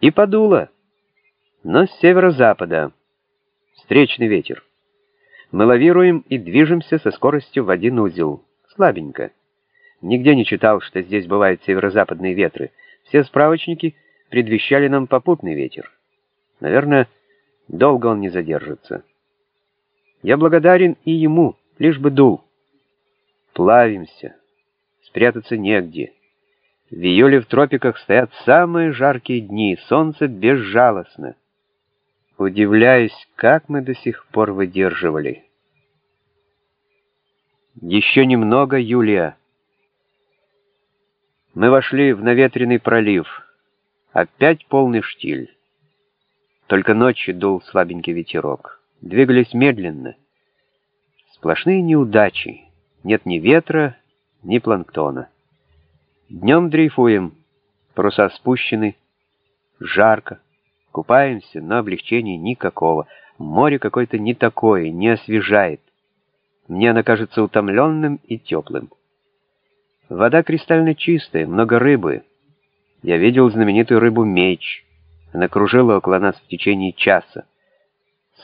И подуло, но с северо-запада. Встречный ветер. Мы лавируем и движемся со скоростью в один узел. Слабенько. Нигде не читал, что здесь бывают северо-западные ветры. Все справочники предвещали нам попутный ветер. Наверное, долго он не задержится. Я благодарен и ему, лишь бы дул. Плавимся. Спрятаться негде. В июле в тропиках стоят самые жаркие дни, солнце безжалостно. Удивляюсь, как мы до сих пор выдерживали. Еще немного, Юлия. Мы вошли в наветренный пролив. Опять полный штиль. Только ночью дул слабенький ветерок. Двигались медленно. Сплошные неудачи. Нет ни ветра, ни планктона. Днем дрейфуем, паруса спущены, жарко, купаемся, но облегчения никакого. Море какое-то не такое, не освежает. Мне оно кажется утомленным и теплым. Вода кристально чистая, много рыбы. Я видел знаменитую рыбу меч. Она кружила около нас в течение часа.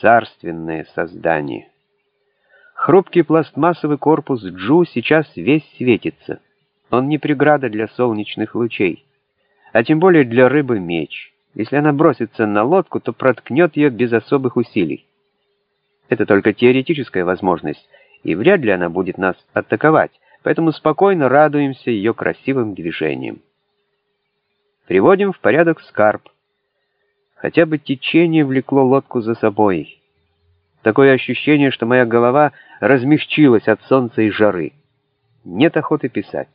Царственное создание. Хрупкий пластмассовый корпус Джу сейчас весь светится. Он не преграда для солнечных лучей, а тем более для рыбы меч. Если она бросится на лодку, то проткнет ее без особых усилий. Это только теоретическая возможность, и вряд ли она будет нас атаковать, поэтому спокойно радуемся ее красивым движением. Приводим в порядок скарб. Хотя бы течение влекло лодку за собой. Такое ощущение, что моя голова размягчилась от солнца и жары. Нет охоты писать.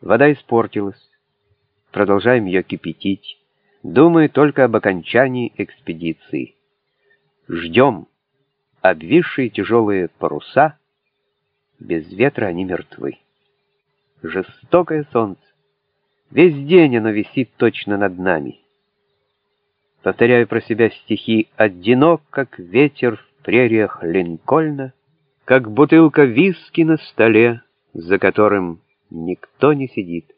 Вода испортилась. Продолжаем ее кипятить. Думаю только об окончании экспедиции. Ждем. Обвисшие тяжелые паруса. Без ветра они мертвы. Жестокое солнце. Весь день оно висит точно над нами. Повторяю про себя стихи «Одинок, как ветер в прериях Линкольна», как бутылка виски на столе, за которым никто не сидит.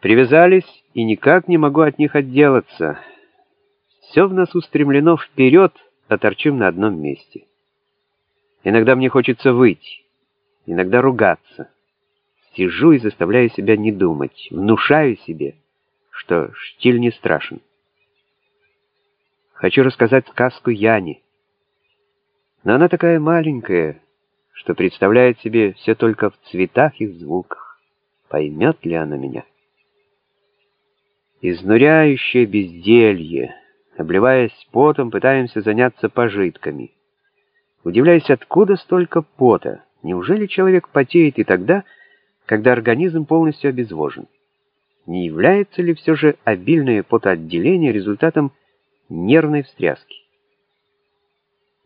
Привязались, и никак не могу от них отделаться. Все в нас устремлено вперед, а торчим на одном месте. Иногда мне хочется выйти, иногда ругаться. Сижу и заставляю себя не думать, внушаю себе, что штиль не страшен. Хочу рассказать сказку Яне. Но она такая маленькая, что представляет себе все только в цветах и звуках. Поймет ли она меня? Изнуряющее безделье. Обливаясь потом, пытаемся заняться пожитками. Удивляюсь, откуда столько пота? Неужели человек потеет и тогда, когда организм полностью обезвожен? Не является ли все же обильное потоотделение результатом нервной встряски?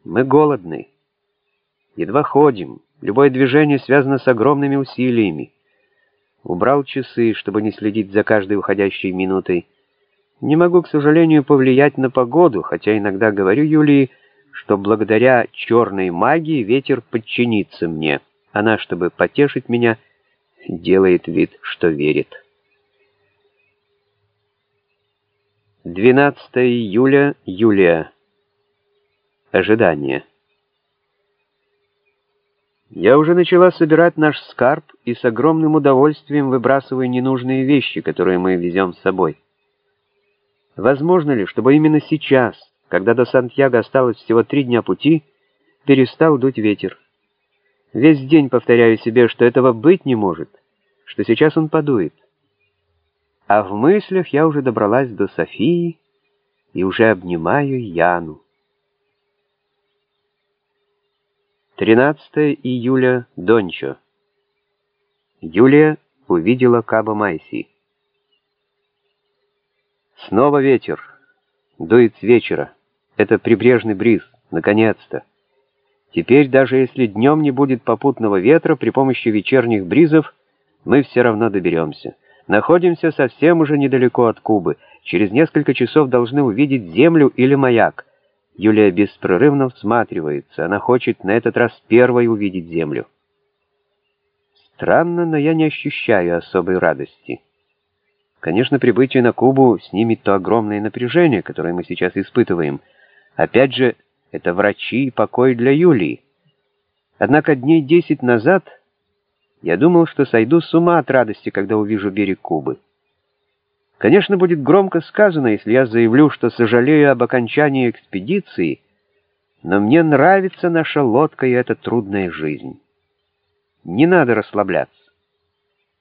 Мы голодны. Едва ходим. Любое движение связано с огромными усилиями. Убрал часы, чтобы не следить за каждой уходящей минутой. Не могу, к сожалению, повлиять на погоду, хотя иногда говорю Юлии, что благодаря черной магии ветер подчинится мне. Она, чтобы потешить меня, делает вид, что верит. 12 июля, Юлия. Ожидание. Я уже начала собирать наш скарб и с огромным удовольствием выбрасываю ненужные вещи, которые мы везем с собой. Возможно ли, чтобы именно сейчас, когда до Сантьяго осталось всего три дня пути, перестал дуть ветер? Весь день повторяю себе, что этого быть не может, что сейчас он подует. А в мыслях я уже добралась до Софии и уже обнимаю Яну. 13 июля, Дончо. Юлия увидела Каба Майси. Снова ветер. Дует с вечера. Это прибрежный бриз. Наконец-то. Теперь, даже если днем не будет попутного ветра, при помощи вечерних бризов мы все равно доберемся. Находимся совсем уже недалеко от Кубы. Через несколько часов должны увидеть землю или маяк. Юлия беспрерывно всматривается. Она хочет на этот раз первой увидеть землю. Странно, но я не ощущаю особой радости. Конечно, прибытие на Кубу снимет то огромное напряжение, которое мы сейчас испытываем. Опять же, это врачи и покой для Юлии. Однако дней десять назад я думал, что сойду с ума от радости, когда увижу берег Кубы. Конечно, будет громко сказано, если я заявлю, что сожалею об окончании экспедиции, но мне нравится наша лодка и эта трудная жизнь. Не надо расслабляться.